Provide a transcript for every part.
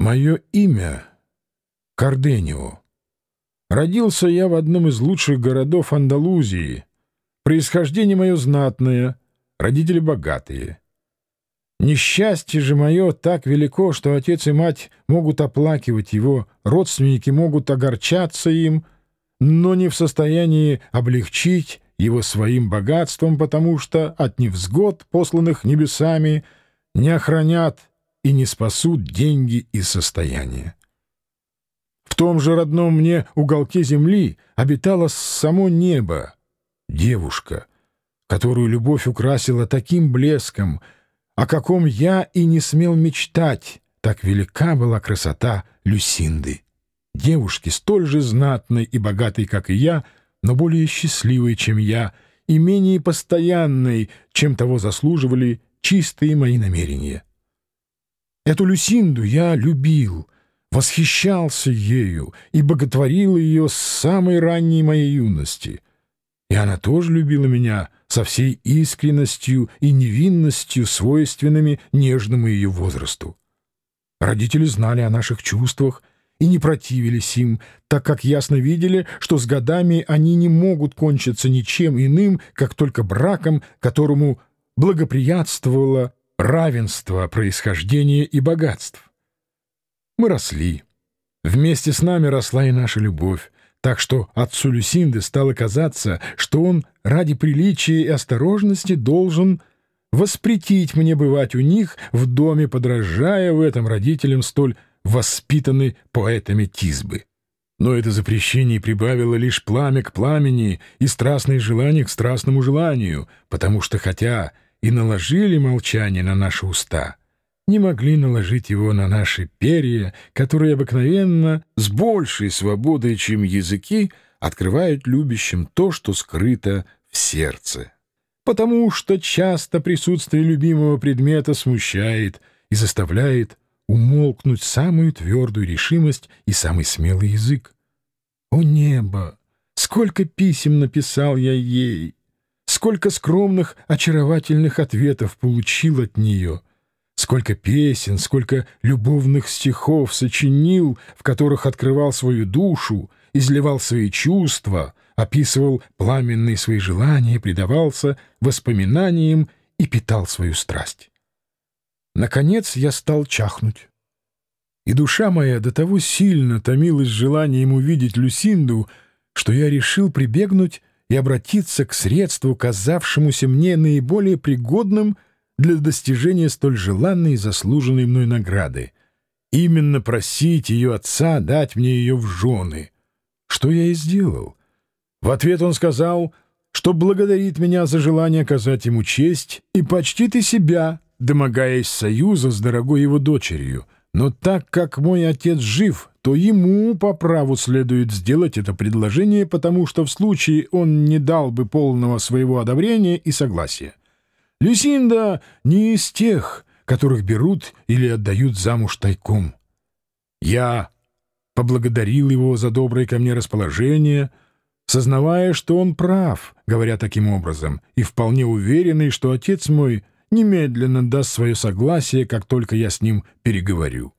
Мое имя — Карденио. Родился я в одном из лучших городов Андалузии. Происхождение мое знатное, родители богатые. Несчастье же мое так велико, что отец и мать могут оплакивать его, родственники могут огорчаться им, но не в состоянии облегчить его своим богатством, потому что от невзгод, посланных небесами, не охранят и не спасут деньги и состояние. В том же родном мне уголке земли обитало само небо, девушка, которую любовь украсила таким блеском — о каком я и не смел мечтать, так велика была красота Люсинды. Девушки, столь же знатной и богатой, как и я, но более счастливой, чем я, и менее постоянной, чем того заслуживали чистые мои намерения. Эту Люсинду я любил, восхищался ею и боготворил ее с самой ранней моей юности. И она тоже любила меня — со всей искренностью и невинностью, свойственными нежному ее возрасту. Родители знали о наших чувствах и не противились им, так как ясно видели, что с годами они не могут кончиться ничем иным, как только браком, которому благоприятствовало равенство происхождения и богатств. Мы росли. Вместе с нами росла и наша любовь, так что отцу Люсинды стало казаться, что он ради приличия и осторожности должен воспретить мне бывать у них в доме, подражая в этом родителям столь воспитаны поэтами Тизбы. Но это запрещение прибавило лишь пламя к пламени и страстное желание к страстному желанию, потому что хотя и наложили молчание на наши уста — не могли наложить его на наши перья, которые обыкновенно с большей свободой, чем языки, открывают любящим то, что скрыто в сердце. Потому что часто присутствие любимого предмета смущает и заставляет умолкнуть самую твердую решимость и самый смелый язык. О небо! Сколько писем написал я ей! Сколько скромных, очаровательных ответов получил от нее — Сколько песен, сколько любовных стихов сочинил, в которых открывал свою душу, изливал свои чувства, описывал пламенные свои желания, предавался воспоминаниям и питал свою страсть. Наконец я стал чахнуть. И душа моя до того сильно томилась желанием увидеть Люсинду, что я решил прибегнуть и обратиться к средству, казавшемуся мне наиболее пригодным — для достижения столь желанной и заслуженной мной награды. Именно просить ее отца дать мне ее в жены. Что я и сделал. В ответ он сказал, что благодарит меня за желание оказать ему честь и почтит и себя, домогаясь союза с дорогой его дочерью. Но так как мой отец жив, то ему по праву следует сделать это предложение, потому что в случае он не дал бы полного своего одобрения и согласия. Люсинда не из тех, которых берут или отдают замуж тайком. Я поблагодарил его за доброе ко мне расположение, сознавая, что он прав, говоря таким образом, и вполне уверенный, что отец мой немедленно даст свое согласие, как только я с ним переговорю.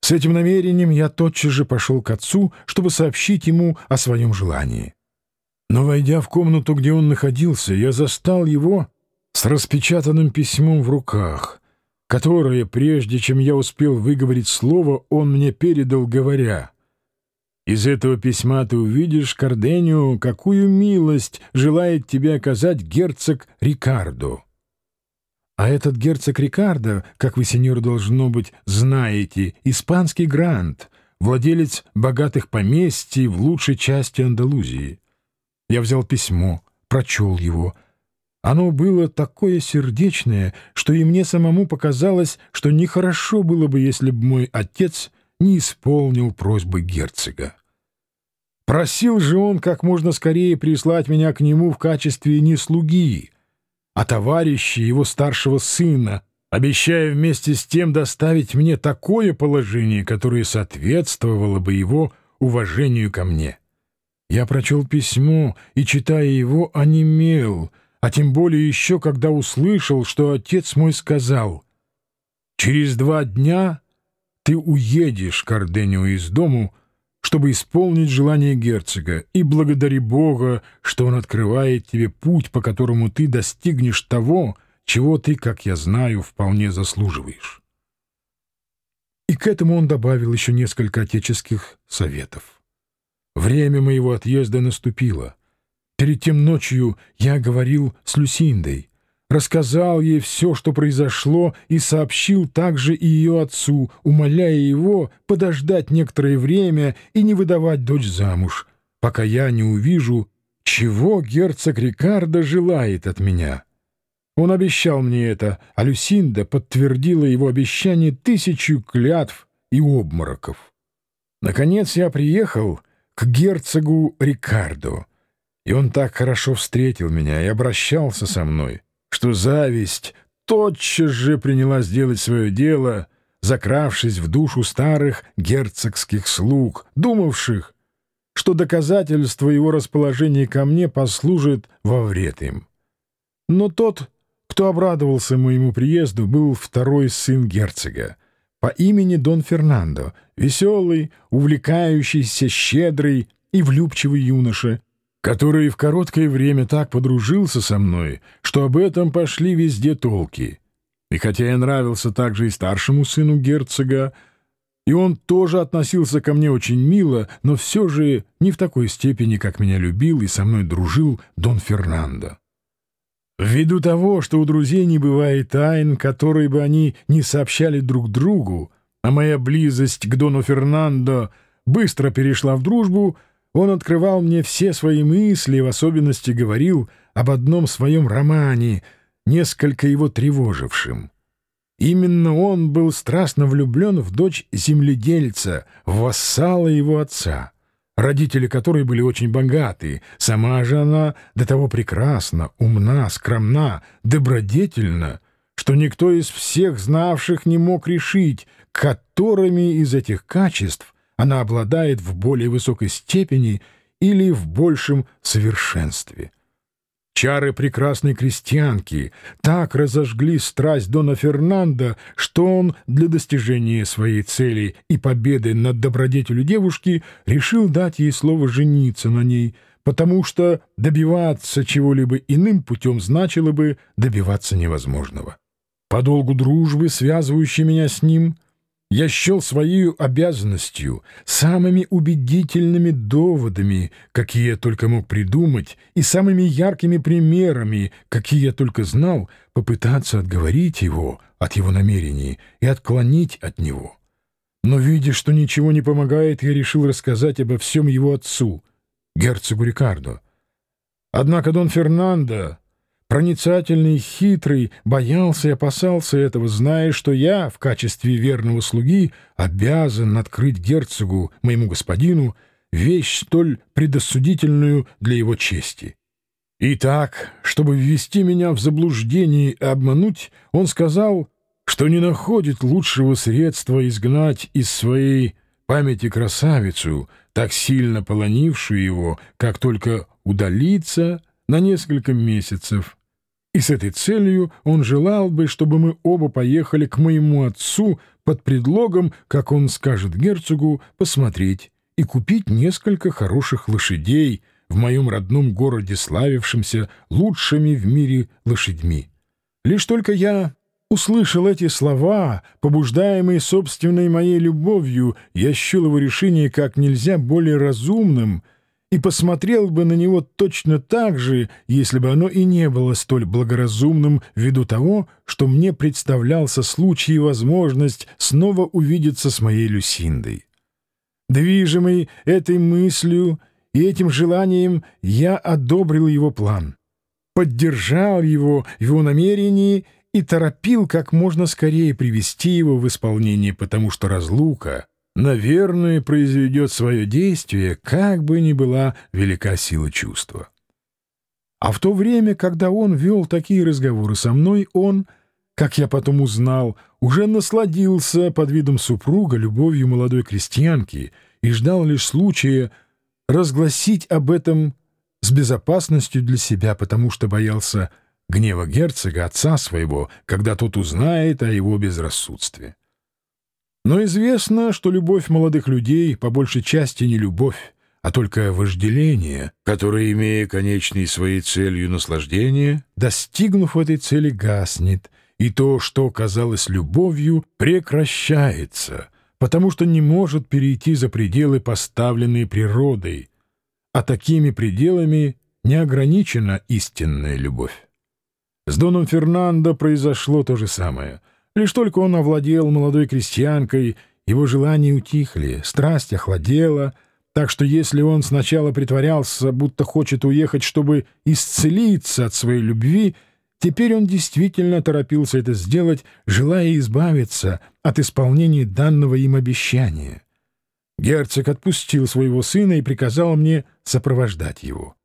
С этим намерением я тотчас же пошел к отцу, чтобы сообщить ему о своем желании. Но, войдя в комнату, где он находился, я застал его с распечатанным письмом в руках, которое, прежде чем я успел выговорить слово, он мне передал, говоря «Из этого письма ты увидишь, Кардению, какую милость желает тебе оказать герцог Рикардо». А этот герцог Рикардо, как вы, сеньор, должно быть, знаете, испанский грант, владелец богатых поместий в лучшей части Андалузии. Я взял письмо, прочел его — оно было такое сердечное, что и мне самому показалось, что нехорошо было бы, если бы мой отец не исполнил просьбы герцога. Просил же он как можно скорее прислать меня к нему в качестве не слуги, а товарища его старшего сына, обещая вместе с тем доставить мне такое положение, которое соответствовало бы его уважению ко мне. Я прочел письмо и, читая его, онемел — а тем более еще, когда услышал, что отец мой сказал, «Через два дня ты уедешь, Карденио, из дому, чтобы исполнить желание герцога, и благодари Бога, что он открывает тебе путь, по которому ты достигнешь того, чего ты, как я знаю, вполне заслуживаешь. И к этому он добавил еще несколько отеческих советов. Время моего отъезда наступило. Перед тем ночью я говорил с Люсиндой, рассказал ей все, что произошло, и сообщил также и ее отцу, умоляя его подождать некоторое время и не выдавать дочь замуж, пока я не увижу, чего герцог Рикардо желает от меня. Он обещал мне это, а Люсинда подтвердила его обещание тысячу клятв и обмороков. Наконец я приехал к герцогу Рикардо, и он так хорошо встретил меня и обращался со мной, что зависть тотчас же принялась делать свое дело, закравшись в душу старых герцогских слуг, думавших, что доказательство его расположения ко мне послужит во вред им. Но тот кто обрадовался моему приезду, был второй сын герцога по имени Дон Фернандо, веселый, увлекающийся, щедрый и влюбчивый юноша, который в короткое время так подружился со мной, что об этом пошли везде толки. И хотя я нравился также и старшему сыну герцога, и он тоже относился ко мне очень мило, но все же не в такой степени, как меня любил и со мной дружил Дон Фернандо. Ввиду того, что у друзей не бывает тайн, которые бы они не сообщали друг другу, а моя близость к Дону Фернандо быстро перешла в дружбу, он открывал мне все свои мысли, в особенности говорил об одном своем романе, несколько его тревожившим. Именно он был страстно влюблен в дочь земледельца, в вассала его отца родители которой были очень богаты. Сама же она до того прекрасна, умна, скромна, добродетельна, что никто из всех знавших не мог решить, которыми из этих качеств она обладает в более высокой степени или в большем совершенстве. Чары прекрасной крестьянки так разожгли страсть Дона Фернанда, что он для достижения своей цели и победы над добродетелью девушки решил дать ей слово жениться на ней, потому что добиваться чего-либо иным путем значило бы добиваться невозможного. По долгу дружбы, связывающей меня с ним, я счел своей обязанностью самыми убедительными доводами, какие я только мог придумать, и самыми яркими примерами, какие я только знал, попытаться отговорить его от его намерений и отклонить от него. Но, видя, что ничего не помогает, я решил рассказать обо всем его отцу, герцогу Рикардо. Однако Дон Фернандо проницательный, хитрый, боялся и опасался этого, зная, что я, в качестве верного слуги, обязан открыть герцогу, моему господину, вещь столь предосудительную для его чести. Итак, чтобы ввести меня в заблуждение и обмануть, он сказал, что не находит лучшего средства изгнать из своей памяти красавицу, так сильно полонившую его, как только удалиться на несколько месяцев. И с этой целью он желал бы, чтобы мы оба поехали к моему отцу под предлогом, как он скажет герцогу, посмотреть и купить несколько хороших лошадей в моем родном городе, славившемся лучшими в мире лошадьми. Лишь только я услышал эти слова, побуждаемые собственной моей любовью, я счел его решение как нельзя более разумным — и посмотрел бы на него точно так же, если бы оно и не было столь благоразумным ввиду того, что мне представлялся случай и возможность снова увидеться с моей Люсиндой. Движимый этой мыслью и этим желанием я одобрил его план, поддержал его в его намерении и торопил как можно скорее привести его в исполнение, потому что разлука — наверное, произведет свое действие, как бы ни была велика сила чувства. А в то время, когда он вел такие разговоры со мной, он, как я потом узнал, уже насладился под видом супруга любовью молодой крестьянки и ждал лишь случая разгласить об этом с безопасностью для себя, потому что боялся гнева герцога, отца своего, когда тот узнает о его безрассудстве. Но известно, что любовь молодых людей по большей части не любовь, а только вожделение, которое, имея конечной своей целью наслаждение, достигнув этой цели, гаснет, и то, что казалось любовью, прекращается, потому что не может перейти за пределы, поставленные природой, а такими пределами не ограничена истинная любовь. С Доном Фернандо произошло то же самое. Лишь только он овладел молодой крестьянкой, его желания утихли, страсть охладела — так что если он сначала притворялся, будто хочет уехать, чтобы исцелиться от своей любви, теперь он действительно торопился это сделать, желая избавиться от исполнения данного им обещания. Герцог отпустил своего сына и приказал мне сопровождать его.